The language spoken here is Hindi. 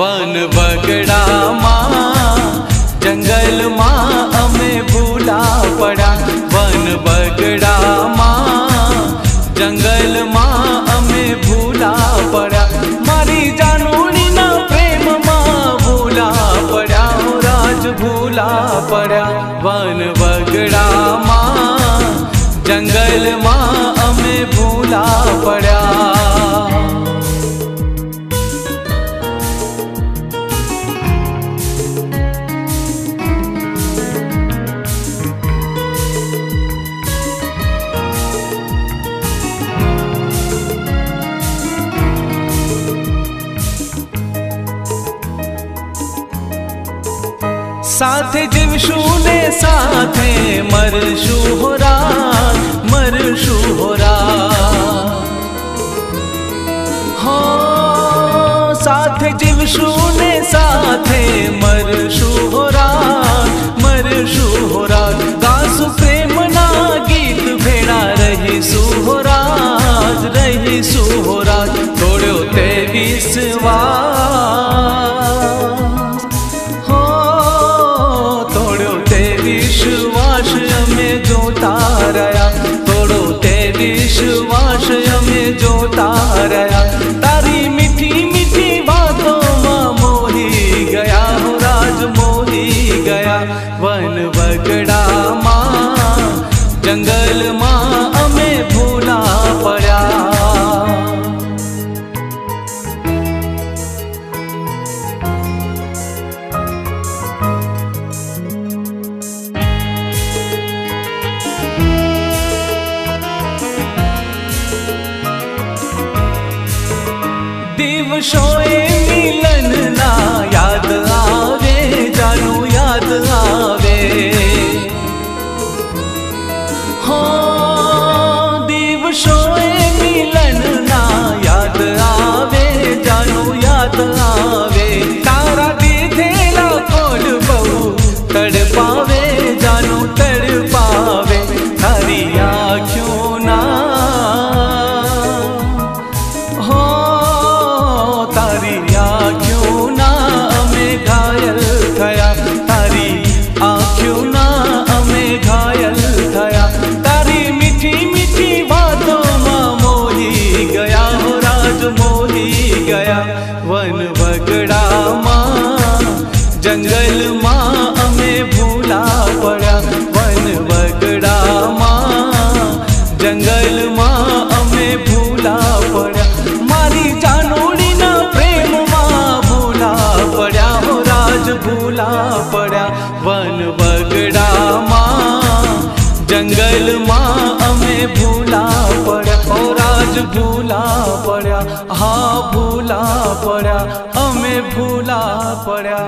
वन बगड़ा माँ, जंगल माँ हमें भूला पड़ा। वन बगड़ा माँ, जंगल माँ हमें भूला पड़ा। मारी जानूनी ना प्रेम माँ भूला पड़ा राज भूला पड़ा। वन बगड़ा माँ, जंगल माँ हमें भूला पड़ा। साथ साथे जीवशूने साथे मरशू होरा मरशू होरा हो साथे जीवशूने साथे मरशू होरा गया वन बगड़ा माँ जंगल माँ हमें भूला पड़ा। show पावे, जानू तर पावे थारी क्यों ना। हो, तारी क्यों ना हमें घायल थया। तारी आँखों ना हमें घायल थया। तारी मीठी मीठी बातों माँ मोही गया, हो राज मोही गया। वन बगड़ा माँ, जंगल बगड़ा माँ, जंगल माँ हमें भूला पड़ा, और आज भूला पड़ा हाँ भूला पड़ा हमें भूला पड़ा।